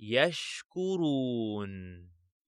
يشكرون.